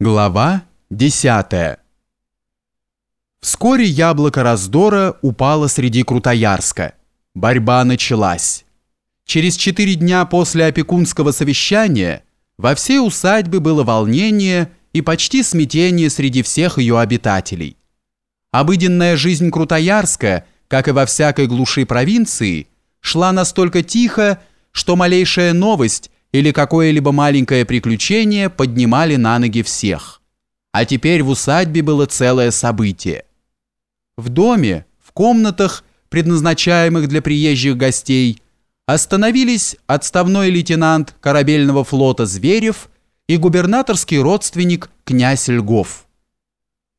Глава 10 Вскоре яблоко раздора упало среди Крутоярска. Борьба началась. Через четыре дня после опекунского совещания во всей усадьбе было волнение и почти смятение среди всех ее обитателей. Обыденная жизнь Крутоярска, как и во всякой глуши провинции, шла настолько тихо, что малейшая новость или какое-либо маленькое приключение поднимали на ноги всех. А теперь в усадьбе было целое событие. В доме, в комнатах, предназначаемых для приезжих гостей, остановились отставной лейтенант корабельного флота Зверев и губернаторский родственник князь Льгов.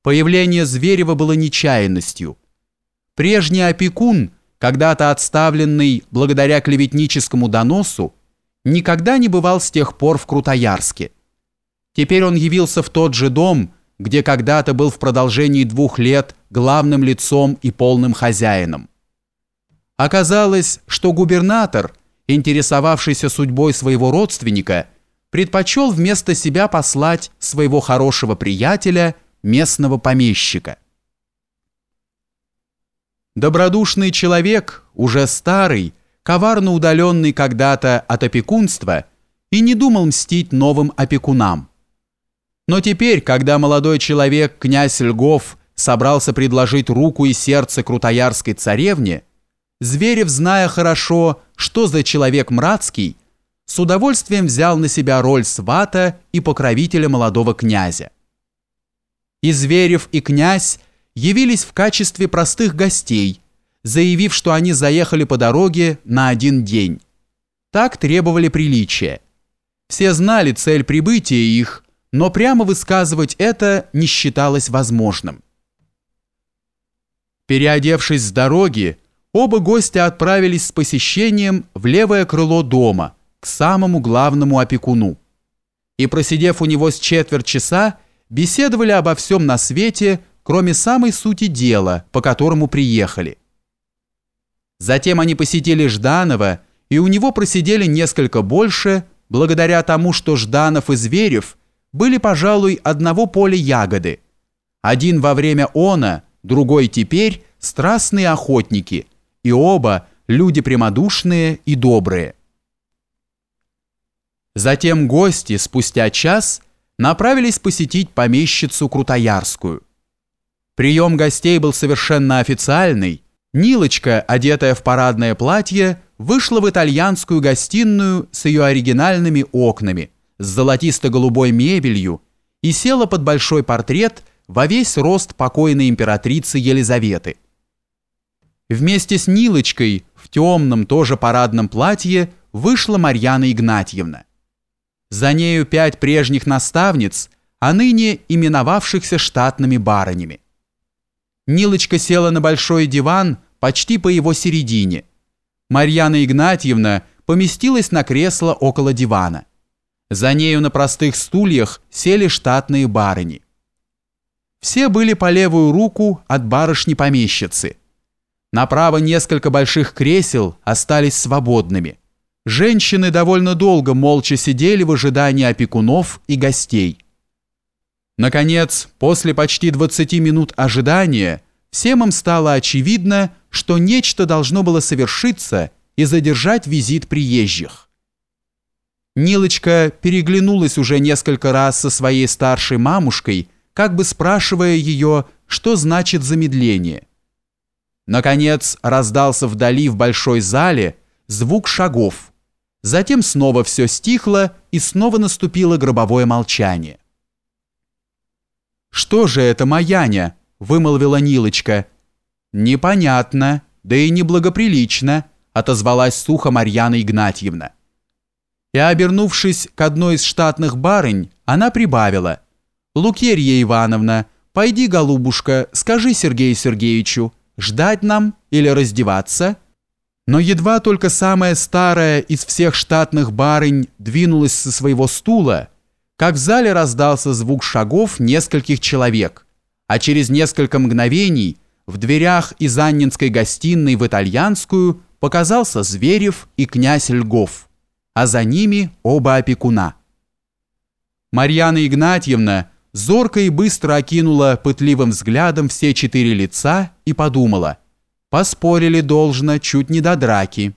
Появление Зверева было нечаянностью. Прежний опекун, когда-то отставленный благодаря клеветническому доносу, никогда не бывал с тех пор в Крутоярске. Теперь он явился в тот же дом, где когда-то был в продолжении двух лет главным лицом и полным хозяином. Оказалось, что губернатор, интересовавшийся судьбой своего родственника, предпочел вместо себя послать своего хорошего приятеля, местного помещика. Добродушный человек, уже старый, коварно удаленный когда-то от опекунства, и не думал мстить новым опекунам. Но теперь, когда молодой человек, князь Льгов, собрался предложить руку и сердце крутоярской царевне, Зверев, зная хорошо, что за человек мрацкий, с удовольствием взял на себя роль свата и покровителя молодого князя. И Зверев, и князь явились в качестве простых гостей – заявив, что они заехали по дороге на один день. Так требовали приличия. Все знали цель прибытия их, но прямо высказывать это не считалось возможным. Переодевшись с дороги, оба гостя отправились с посещением в левое крыло дома, к самому главному опекуну. И просидев у него с четверть часа, беседовали обо всем на свете, кроме самой сути дела, по которому приехали – Затем они посетили Жданова, и у него просидели несколько больше, благодаря тому, что Жданов и Зверев были, пожалуй, одного поля ягоды. Один во время она, другой теперь страстные охотники, и оба люди прямодушные и добрые. Затем гости спустя час направились посетить помещицу Крутоярскую. Прием гостей был совершенно официальный, Нилочка, одетая в парадное платье, вышла в итальянскую гостиную с ее оригинальными окнами, с золотисто-голубой мебелью и села под большой портрет во весь рост покойной императрицы Елизаветы. Вместе с Нилочкой в темном тоже парадном платье вышла Марьяна Игнатьевна. За нею пять прежних наставниц, а ныне именовавшихся штатными барынями. Нилочка села на большой диван, почти по его середине. Марьяна Игнатьевна поместилась на кресло около дивана. За нею на простых стульях сели штатные барыни. Все были по левую руку от барышни-помещицы. Направо несколько больших кресел остались свободными. Женщины довольно долго молча сидели в ожидании опекунов и гостей. Наконец, после почти 20 минут ожидания, всем им стало очевидно, что нечто должно было совершиться и задержать визит приезжих. Нилочка переглянулась уже несколько раз со своей старшей мамушкой, как бы спрашивая ее, что значит замедление. Наконец раздался вдали в большой зале звук шагов. Затем снова все стихло и снова наступило гробовое молчание. «Что же это, Маяня?» – вымолвила Нилочка – «Непонятно, да и неблагоприлично», отозвалась сухо Марьяна Игнатьевна. И, обернувшись к одной из штатных барынь, она прибавила. «Лукерья Ивановна, пойди, голубушка, скажи Сергею Сергеевичу, ждать нам или раздеваться?» Но едва только самая старая из всех штатных барынь двинулась со своего стула, как в зале раздался звук шагов нескольких человек, а через несколько мгновений – в дверях из Аннинской гостиной в итальянскую показался Зверев и князь Льгов, а за ними оба опекуна. Марьяна Игнатьевна, зорко и быстро окинула пытливым взглядом все четыре лица и подумала, поспорили должно чуть не до драки.